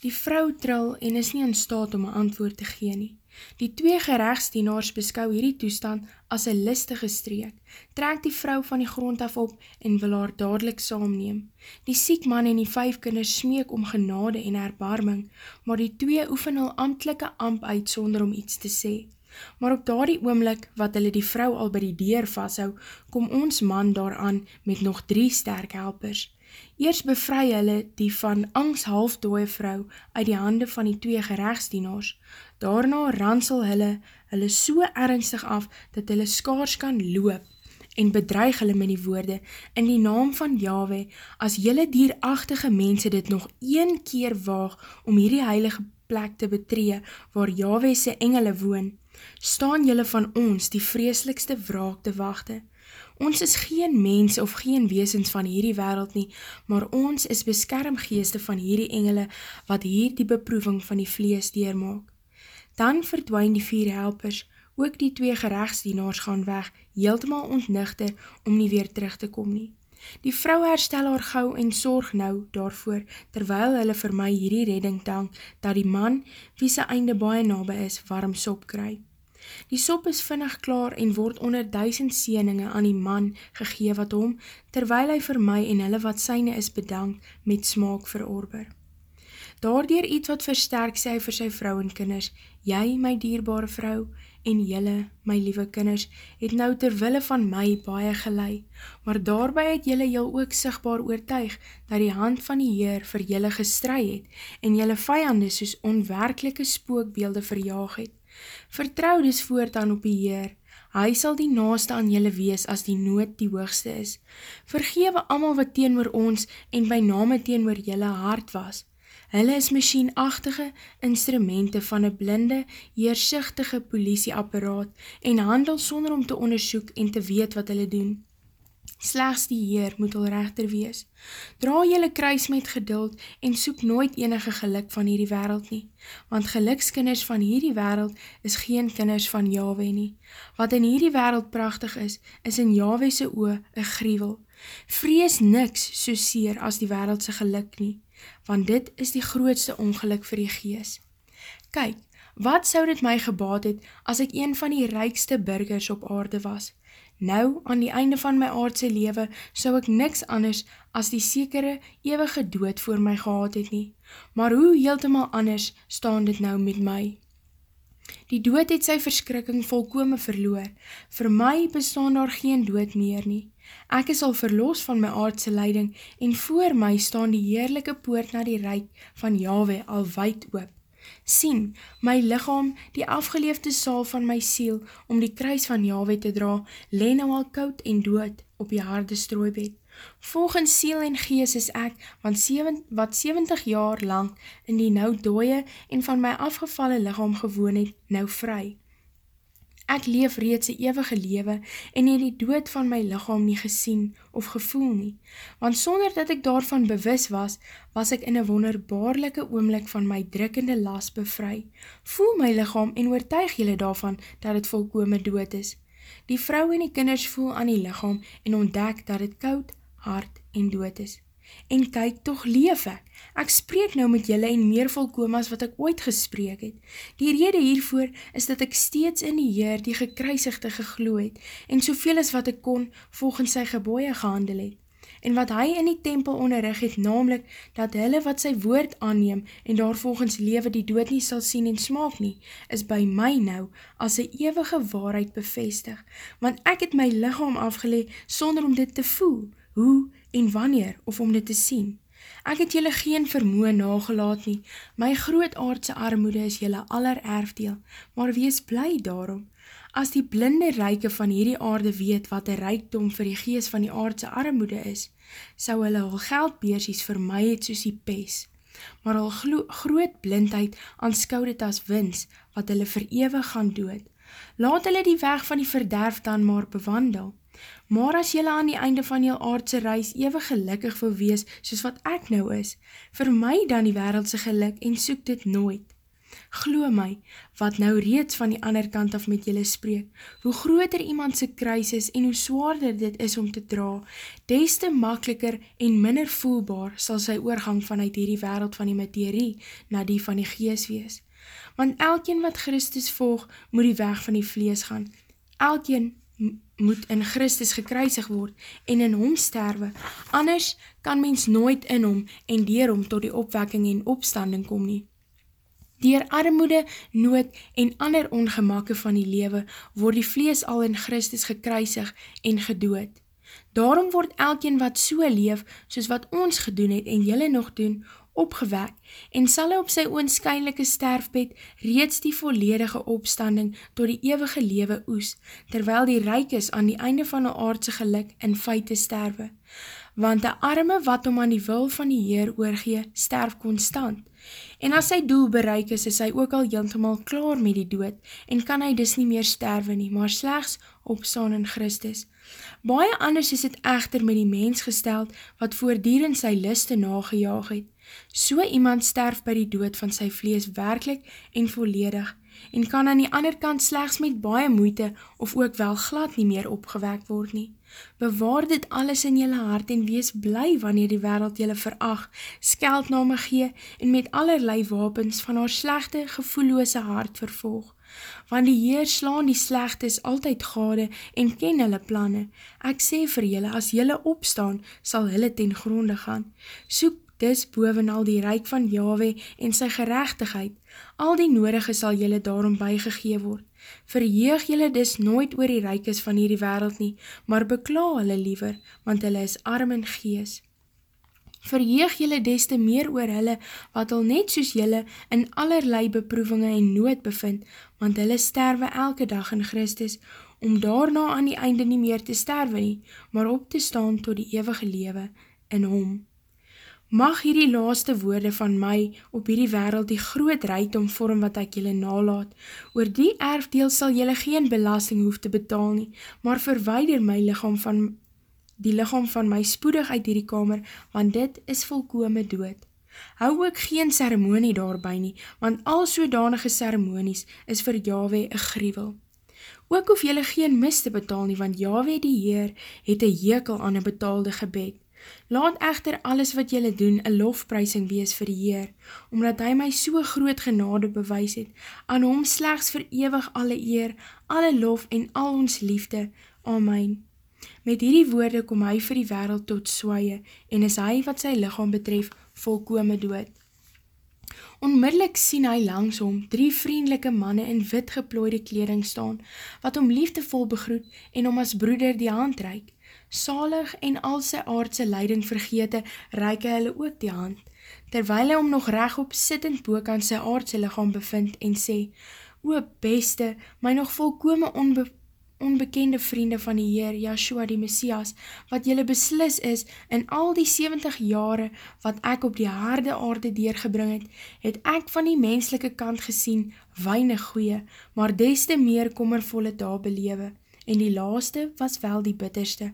Die vrou tril en is nie in staat om een antwoord te gee nie. Die twee gerechtsdienaars beskou hierdie toestand as een listige streek, trek die vrou van die grond af op en wil haar dadelijk saamneem. Die siek man en die vijf kinders smeek om genade en erbarming, maar die twee oefen al amtelike amp uit sonder om iets te sê. Maar op daardie oomlik wat hulle die vrou al by die deur vasthou, kom ons man daaraan met nog drie sterk helpers. Eers bevry hulle die van angst halfdooie vrou uit die hande van die twee gerechtsdienaars. Daarna ransel hulle hulle so ernstig af dat hulle skaars kan loop en bedreig hulle met die woorde in die naam van Yahweh as julle dierachtige mense dit nog een keer waag om hierdie heilige plek te betree waar Yahweh se engele woon, staan julle van ons die vreeslikste wraak te wachte. Ons is geen mens of geen weesens van hierdie wereld nie, maar ons is beskermgeeste van hierdie engele wat hier die beproeving van die vlees deurmaak. Dan verdwijn die vier helpers, ook die twee gerechtsdienaars gaan weg, heeltemaal ontnuchter om nie weer terug te kom nie. Die vrou herstel haar gauw en sorg nou daarvoor, terwyl hulle vir my hierdie redding dank, dat die man, wie sy einde baie nabe is, warm sop krijg. Die sop is vinnig klaar en word onder duisend sieninge aan die man gegee wat hom, terwyl hy vir my en hulle wat syne is bedank, met smaak verorber. Daardier iets wat versterk sy vir sy vrou en kinders, jy my dierbare vrou, en jylle, my liewe kinders, het nou terwille van my baie gelei, maar daarby het jylle jyl ook sigtbaar oortuig, dat die hand van die Heer vir jylle gestry het, en jylle vijande soos onwerkelike spookbeelde verjaag het. Vertrouw dus voortaan op die Heer, hy sal die naaste aan julle wees as die nood die hoogste is. Vergewe amal wat teen ons en by name teen julle hart was. Hulle is machienachtige instrumente van een blinde, heersichtige politieapparaat en handel sonder om te onderzoek en te weet wat hulle doen. Slechts die Heer moet al rechter wees. Dra jylle kruis met geduld en soek nooit enige geluk van hierdie wereld nie, want gelukskinders van hierdie wereld is geen kinders van Yahweh nie. Wat in hierdie wereld prachtig is, is in Yahwehse oe een grievel. Vrees niks so seer as die wereldse geluk nie, want dit is die grootste ongeluk vir die gees. Kyk, wat sou dit my gebaat het as ek een van die rijkste burgers op aarde was? Nou, aan die einde van my aardse lewe, sou ek niks anders as die sekere ewige dood voor my gehad het nie. Maar hoe heeltemal anders staan dit nou met my? Die dood het sy verskrikking volkome verloor. Vir my bestaan daar geen dood meer nie. Ek is al verloos van my aardse leiding en voor my staan die heerlijke poort na die reik van Yahweh al wijd oop sien, my lichaam, die afgeleefde saal van my siel, om die kruis van Yahweh te dra, leen nou al koud en dood op die harde strooibed. Volgens siel en gees is ek, want 7, wat 70 jaar lang in die nou dooie en van my afgevalle lichaam gewoon het, nou vry. Ek leef reeds die eeuwige lewe en het die dood van my lichaam nie gesien of gevoel nie, want sonder dat ek daarvan bewus was, was ek in een wonderbaarlike oomlik van my drukkende las bevry. Voel my lichaam en oortuig jylle daarvan dat het volkome dood is. Die vrou en die kinders voel aan die lichaam en ontdek dat het koud, hard en dood is. En kyk, toch leef ek. Ek spreek nou met julle en meer volkom as wat ek ooit gespreek het. Die rede hiervoor is dat ek steeds in die Heer die gekruisigde gegloe het en soveel as wat ek kon volgens sy geboeie gehandel het. En wat hy in die tempel onderrig het, namelijk dat hulle wat sy woord aanneem en daar volgens lewe die dood nie sal sien en smaak nie, is by my nou as sy eeuwige waarheid bevestig, want ek het my lichaam afgelee sonder om dit te voel, hoe en wanneer of om dit te sien. Ek het jylle geen vermoe nagelaat nie, my groot aardse armoede is jylle aller erfdeel, maar wees bly daarom. As die blinde reike van hierdie aarde weet wat die rijkdom vir die gees van die aardse armoede is, sou hulle al geldbeersies vir my het soos die pes, maar al groot blindheid aanskou dit as wins wat hulle verewig gaan dood. Laat hulle die weg van die verderf dan maar bewandel, Maar as jylle aan die einde van jyl aardse reis ewe gelukkig wil wees, soos wat ek nou is, vir my dan die wereldse geluk en soek dit nooit. Glo my, wat nou reeds van die ander kant af met julle spreek, hoe groter iemand sy kruis is en hoe zwaarder dit is om te dra, des te makkeliker en minder voelbaar sal sy oorgang vanuit hierdie wereld van die materie na die van die gees wees. Want elkeen wat Christus volg, moet die weg van die vlees gaan. Elkeen moet in Christus gekruisig word en in hom sterwe, anders kan mens nooit in hom en dier hom tot die opwekking en opstanding kom nie. Dier armoede, nood en ander ongemakke van die lewe word die vlees al in Christus gekruisig en gedood. Daarom word elkeen wat so leef, soos wat ons gedoen het en jylle nog doen, opgewek en sal hy op sy oonskynlike sterfbed reeds die volledige opstanding tot die ewige lewe oes, terwyl die ryk is aan die einde van die aardse geluk in feite sterwe. Want die arme wat om aan die wil van die Heer oorgee, sterf constant. En as sy doel bereik is, is hy ook al jyltemal klaar met die dood en kan hy dus nie meer sterwe nie, maar slechts opstaan in Christus. Baie anders is het echter met die mens gesteld wat voordierend sy liste nagejaag het. So iemand sterf by die dood van sy vlees werkelijk en volledig en kan aan die ander kant slechts met baie moeite of ook wel glad nie meer opgewek word nie. Bewaar dit alles in jylle hart en wees bly wanneer die wereld jylle verag, skeldname gee en met allerlei wapens van haar slechte, gevoelloose hart vervolg. Want die Heer slaan die slechtes altyd gade en ken hulle planne. Ek sê vir jylle, as jylle opstaan, sal hulle ten gronde gaan. Soek dis bovenal die ryk van Yahweh en sy gerechtigheid, al die nodige sal jylle daarom bygegee word. Verheeg jylle dis nooit oor die rykes van hierdie wereld nie, maar bekla hulle liever, want hulle is arm en gees. Verheeg jylle des te meer oor hulle, wat al net soos jylle in allerlei beproevinge en nood bevind, want hulle sterwe elke dag in Christus, om daarna aan die einde nie meer te sterwe nie, maar op te staan tot die eeuwige lewe in hom. Mag hierdie laaste woorde van my op hierdie wereld die groot rijtom vorm wat ek jylle nalaat. Oor die erfdeel sal jylle geen belasting hoef te betaal nie, maar verweider my lichaam van die lichaam van my spoedig uit hierdie kamer, want dit is volkome dood. Hou ook geen ceremonie daarby nie, want al sodanige ceremonies is vir Yahweh een griewel. Ook hoef jylle geen mis te betaal nie, want Yahweh die Heer het een jekel aan een betaalde gebed. Laat echter alles wat jylle doen een lofprysing wees vir die Heer, omdat hy my so groot genade bewys het, aan hom slechts vir ewig alle eer, alle lof en al ons liefde. Amen. Met hierdie woorde kom hy vir die wereld tot swaie en is hy wat sy lichaam betref volkome dood. Onmiddellik sien hy langs hom drie vriendelike manne in wit geplooide kleding staan, wat hom liefdevol begroet en hom as broeder die hand reik. Salig en al sy aardse leiding vergete, reik hy hulle ook die hand, terwyl hy hom nog rechtop sittend boek aan sy aardse lichaam bevind en sê, O beste, my nog volkome onbe onbekende vriende van die Heer, Yahshua die Messias, wat jylle beslis is, in al die 70 jare wat ek op die harde aarde deurgebring het, het ek van die menslike kant gesien, weinig goeie, maar des te meer kommervolle daar belewe en die laaste was wel die bitterste,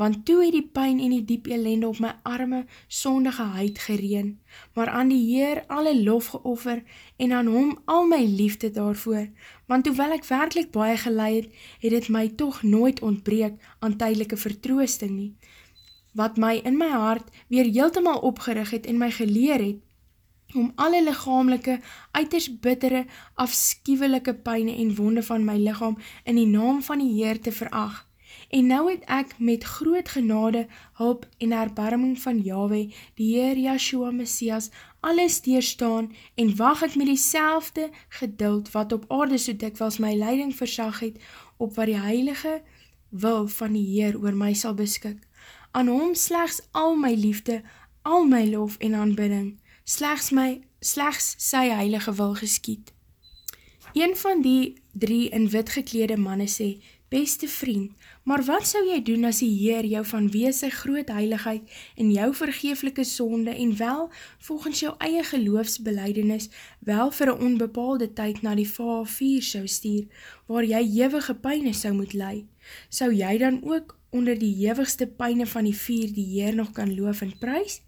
want toe het die pijn en die diep elende op my arme, sondige huid gereen, maar aan die Heer alle lof geoffer en aan hom al my liefde daarvoor, want hoewel ek werkelijk baie geleid het, het het my toch nooit ontbreek aan tydelike vertroosting nie, wat my in my hart weer heeltemaal opgerig het en my geleer het, om alle lichamelike, uiters bittere, afskiewelike pijne en wonde van my lichaam in die naam van die Heer te verag. En nou het ek met groot genade, hulp en erbarming van Yahweh, die Heer Yahshua Messias, alles deerstaan en wacht ek met die geduld wat op aarde so dikwels my leiding versag het, op wat die heilige wil van die Heer oor my sal beskik. Aan hom slechts al my liefde, al my lof en aanbidding, slechts my, slechts sy heilige wil geskiet. Een van die drie in wit geklede manne sê, beste vriend, maar wat sou jy doen as die Heer jou vanweer sy groot heiligheid en jou vergeeflike sonde en wel volgens jou eie geloofsbeleidenis wel vir een onbepaalde tyd na die vaal vier sou stuur, waar jy jewige pijne sou moet lei? Sou jy dan ook onder die jewigste pijne van die vier die Heer nog kan loof en prijs?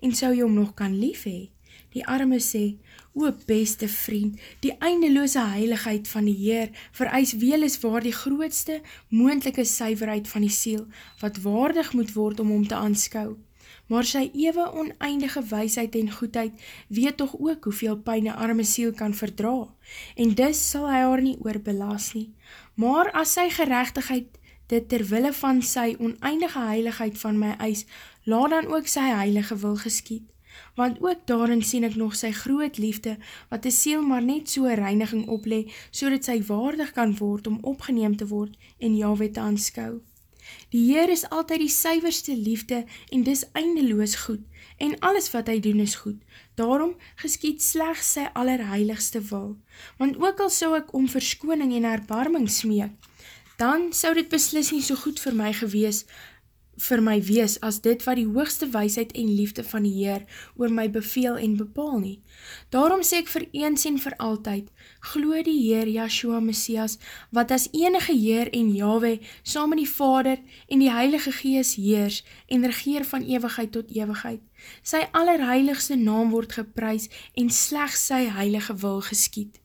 en sou jy hom nog kan lief hee. Die arme sê, O beste vriend, die eindeloose heiligheid van die Heer vereis weliswaar die grootste moendelike syverheid van die siel, wat waardig moet word om om te aanskou. Maar sy ewe oneindige wysheid en goedheid weet toch ook hoeveel pijn die arme siel kan verdra, en dis sal hy haar nie oorbelaas nie. Maar as sy gerechtigheid dit terwille van sy oneindige heiligheid van my eis, laat dan ook sy heilige wil geskiet want ook daarin sien ek nog sy groot liefde, wat die siel maar net so reiniging oplee, so dat sy waardig kan word om opgeneem te word en Yahweh te aanskou. Die Heer is altyd die syverste liefde en dis eindeloos goed, en alles wat hy doen is goed, daarom geskiet slechts sy allerheiligste wil, want ook al sou ek om verskoning en erbarming smeek, dan sou dit beslis nie so goed vir my gewees, vir my wees as dit wat die hoogste wysheid en liefde van die Heer oor my beveel en bepaal nie. Daarom sê ek vir eens en vir altyd, glo die Heer Yahshua Messias, wat as enige Heer en Yahweh saam met die Vader en die Heilige Gees heers en regeer van ewigheid tot ewigheid. Sy allerheiligste naam word geprys en slechts sy heilige wil geskiet.